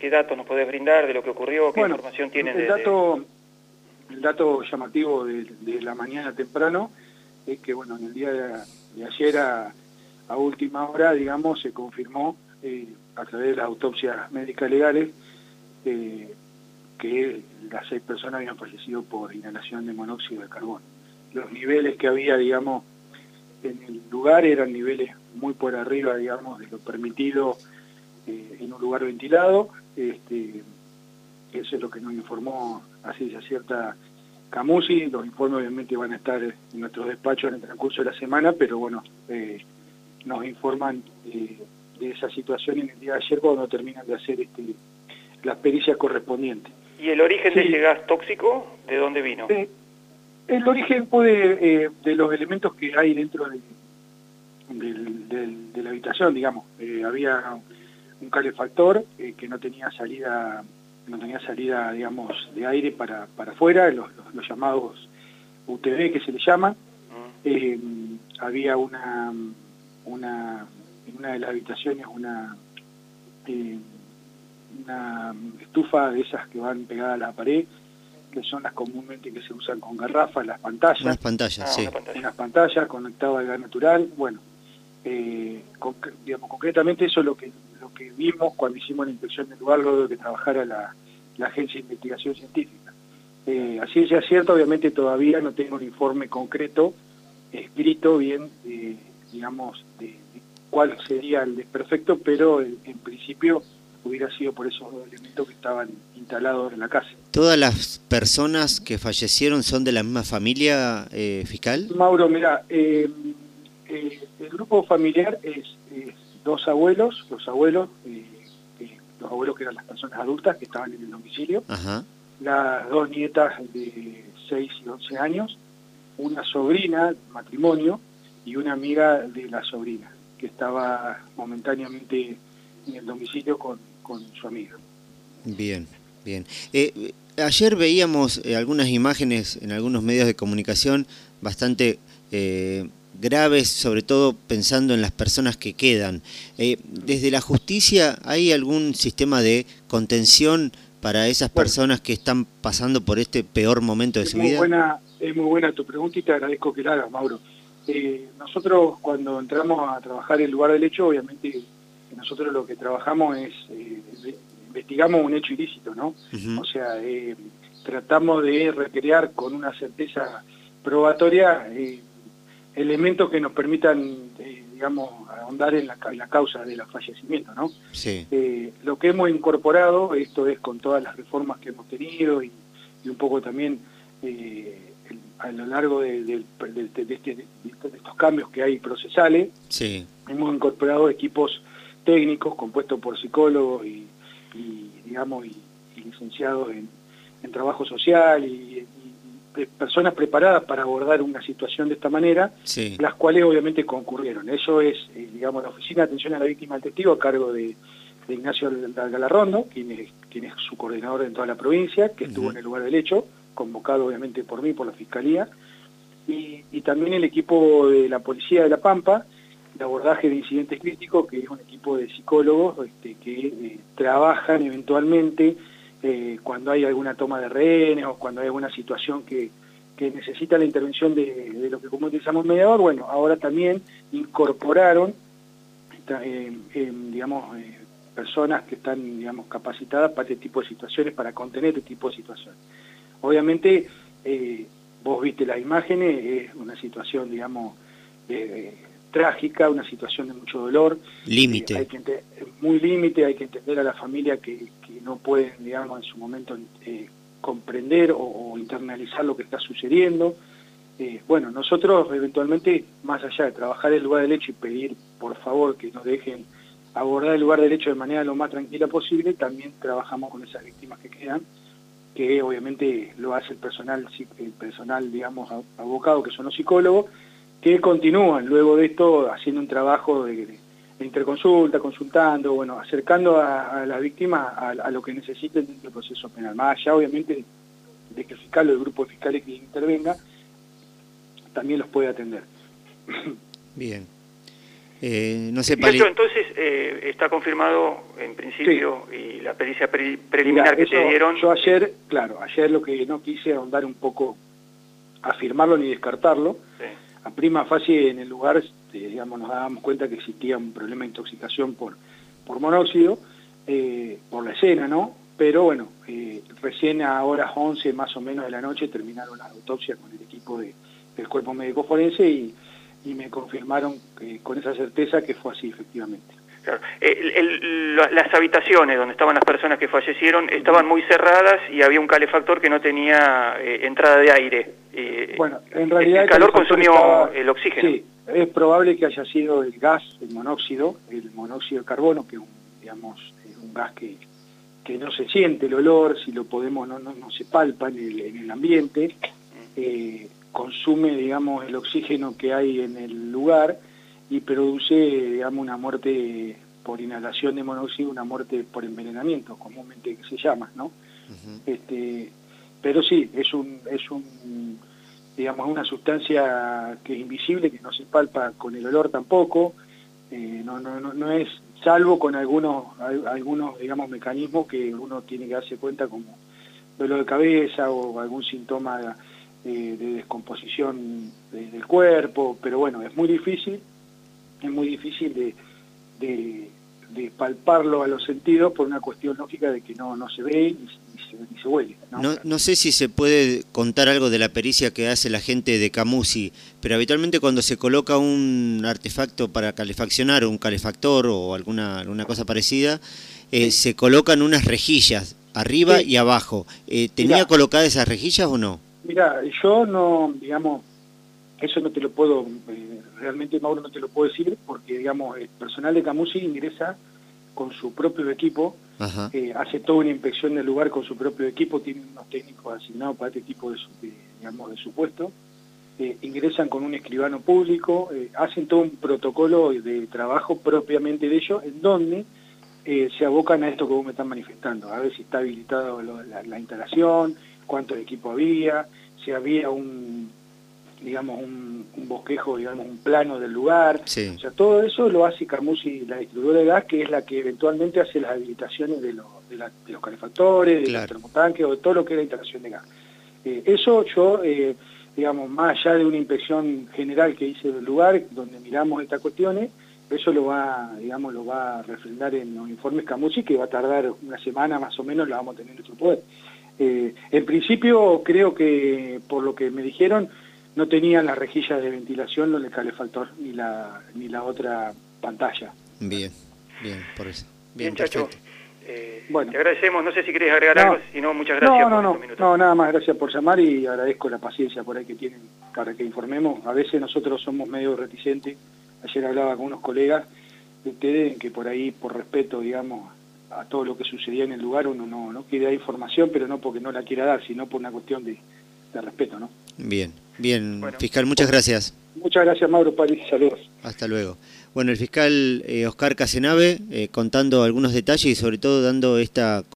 ¿Qué datos nos podés brindar de lo que ocurrió? ¿Qué información tienen? El dato, el dato llamativo de, la mañana temprano es que, bueno, en el día de, ayer a, última hora, digamos, se confirmó eh, a través de las autopsias médicas legales eh, que las seis personas habían fallecido por inhalación de monóxido de carbono. Los niveles que había, digamos, en el lugar eran niveles muy por arriba, digamos, de lo permitido eh, en un lugar ventilado. Este, eso es lo que nos informó así ya cierta Camusi. Los informes obviamente van a estar en nuestros despachos en el transcurso de la semana, pero bueno, eh, nos informan eh, de esa situación en el día de ayer cuando terminan de hacer este, las pericias correspondientes. ¿Y el origen de ese gas tóxico, de dónde vino? el origen puede, de los elementos que hay dentro de, de la habitación, digamos. había un calefactor eh, que no tenía salida no tenía salida digamos de aire para, para afuera los, los, llamados UTV que se le llaman mm. eh, había una una en una de las habitaciones una eh, una estufa de esas que van pegadas a la pared que son las comúnmente que se usan con garrafas, las pantallas. Las pantallas, ah, sí. Unas pantallas conectadas al gas natural. Bueno, digamos, concretamente eso es lo que que vimos cuando hicimos la inspección del lugar luego de que trabajara la, Agencia de Investigación Científica. Eh, así es cierto, obviamente todavía no tengo un informe concreto, escrito bien, digamos, de, cuál sería el desperfecto, pero en, principio hubiera sido por esos dos elementos que estaban instalados en la casa. ¿Todas las personas que fallecieron son de la misma familia eh, fiscal? Mauro, mira, eh, el grupo familiar es dos abuelos, los abuelos, eh, eh, los abuelos que eran las personas adultas que estaban en el domicilio, las dos nietas de 6 y 11 años, una sobrina, matrimonio, y una amiga de la sobrina, que estaba momentáneamente en el domicilio con, su amiga. Bien, bien. Ayer veíamos algunas imágenes en algunos medios de comunicación bastante graves, sobre todo pensando en las personas que quedan. Eh, ¿Desde la justicia hay algún sistema de contención para esas personas que están pasando por este peor momento de su vida? Buena, es muy buena tu pregunta y te agradezco que la hagas, Mauro. Eh, nosotros cuando entramos a trabajar el lugar del hecho, obviamente nosotros lo que trabajamos es, eh, investigamos un hecho ilícito, ¿no? O sea, tratamos de recrear con una certeza probatoria elementos que nos permitan, eh, digamos, ahondar en la, causa de los fallecimientos, ¿no? Sí. Eh, lo que hemos incorporado, esto es con todas las reformas que hemos tenido y, un poco también eh, a lo largo de, este, estos cambios que hay procesales, sí. hemos incorporado equipos técnicos compuestos por psicólogos y, digamos, y, licenciados en, en trabajo social y personas preparadas para abordar una situación de esta manera, las cuales obviamente concurrieron. Eso es, eh, digamos, la Oficina de Atención a la Víctima del Testigo a cargo de, Ignacio Galarrondo, quien es, quien es su coordinador en toda la provincia, que estuvo en el lugar del hecho, convocado obviamente por mí, por la Fiscalía, y, también el equipo de la Policía de La Pampa, de abordaje de incidentes críticos, que es un equipo de psicólogos este, que eh, trabajan eventualmente eh, cuando hay alguna toma de rehenes o cuando hay alguna situación que, necesita la intervención de, lo que como utilizamos mediador, bueno, ahora también incorporaron, eh, digamos, eh, personas que están, digamos, capacitadas para este tipo de situaciones, para contener este tipo de situaciones. Obviamente, vos viste las imágenes, es una situación, digamos, trágica, una situación de mucho dolor. Límite. muy límite, hay que entender a la familia que, no pueden, digamos, en su momento eh, comprender o, internalizar lo que está sucediendo. Eh, bueno, nosotros eventualmente, más allá de trabajar el lugar del hecho y pedir, por favor, que nos dejen abordar el lugar del hecho de manera lo más tranquila posible, también trabajamos con esas víctimas que quedan, que obviamente lo hace el personal, el personal digamos, abocado, que son los psicólogos, que continúan luego de esto haciendo un trabajo de, interconsulta, consultando, bueno, acercando a, las víctimas a, lo que necesiten dentro del proceso penal. Más allá, obviamente, de que el fiscal o el grupo de fiscales que intervenga también los puede atender. Bien. Eh, no sé, entonces eh, está confirmado en principio y la pericia preliminar que te dieron... Yo ayer, claro, ayer lo que no quise ahondar un poco, afirmarlo ni descartarlo. A prima fase en el lugar, este, nos dábamos cuenta que existía un problema de intoxicación por, por monóxido, eh, por la escena, ¿no? Pero bueno, recién a horas 11 más o menos de la noche terminaron la autopsia con el equipo de, del cuerpo médico forense y y me confirmaron con esa certeza que fue así efectivamente. Las habitaciones donde estaban las personas que fallecieron estaban muy cerradas y había un calefactor que no tenía eh, entrada de aire. bueno, en realidad el, calor consumió el oxígeno. Sí, es probable que haya sido el gas, el monóxido, el monóxido de carbono, que digamos, es un gas que, que no se siente el olor, si lo podemos, no, no, no se palpa en el, en el ambiente. Eh, consume, digamos, el oxígeno que hay en el lugar y produce, digamos, una muerte por inhalación de monóxido, una muerte por envenenamiento, comúnmente que se llama, ¿no? este, pero sí, es un, es un, digamos, una sustancia que es invisible, que no se palpa con el olor tampoco, eh, no, no, no, no, es, salvo con algunos, algunos, digamos, mecanismos que uno tiene que darse cuenta como dolor de cabeza o algún síntoma de descomposición del cuerpo, pero bueno, es muy difícil, es muy difícil de, de, palparlo a los sentidos por una cuestión lógica de que no, no se ve ni, se, huele. ¿no? ¿no? sé si se puede contar algo de la pericia que hace la gente de Camusi, pero habitualmente cuando se coloca un artefacto para calefaccionar, un calefactor o alguna, alguna cosa parecida, eh, se colocan unas rejillas arriba y abajo. Eh, ¿Tenía colocadas esas rejillas o no? Mira, yo no, digamos, eso no te lo puedo, eh, realmente Mauro no te lo puedo decir porque, digamos, el personal de Camusi ingresa con su propio equipo, eh, hace toda una inspección del lugar con su propio equipo, tiene unos técnicos asignados para este tipo de, digamos, de su puesto, eh, ingresan con un escribano público, hacen todo un protocolo de trabajo propiamente de ellos, en donde se abocan a esto que vos me estás manifestando, a ver si está habilitado la instalación, cuánto equipo había, si había un, digamos, un, bosquejo, digamos, un plano del lugar. O sea, todo eso lo hace Carmusi, la distribuidora de gas, que es la que eventualmente hace las habilitaciones de, de, los calefactores, de los termotanques o de todo lo que es la instalación de gas. Eh, eso yo, eh, digamos, más allá de una inspección general que hice del lugar, donde miramos estas cuestiones, eso lo va, digamos, lo va a refrendar en los informes Camusi, que va a tardar una semana más o menos, lo vamos a tener en nuestro poder. Eh, en principio creo que, por lo que me dijeron, no tenían las rejillas de ventilación, el calefactor, ni la, ni la otra pantalla. Bien, bien, por eso. Bien, Chacho. Eh, bueno. Te agradecemos, no sé si querés agregar algo, si no, muchas gracias. No, no, no, no, nada más, gracias por llamar y agradezco la paciencia por ahí que tienen para que informemos. A veces nosotros somos medio reticentes, ayer hablaba con unos colegas de ustedes que por ahí, por respeto, digamos, a todo lo que sucedía en el lugar, uno no, no quiere dar información, pero no porque no la quiera dar, sino por una cuestión de, respeto, ¿no? Bien, bien, fiscal, muchas gracias. Muchas gracias, Mauro París, saludos. Hasta luego. Bueno, el fiscal eh, Oscar Casenave eh, contando algunos detalles y sobre todo dando esta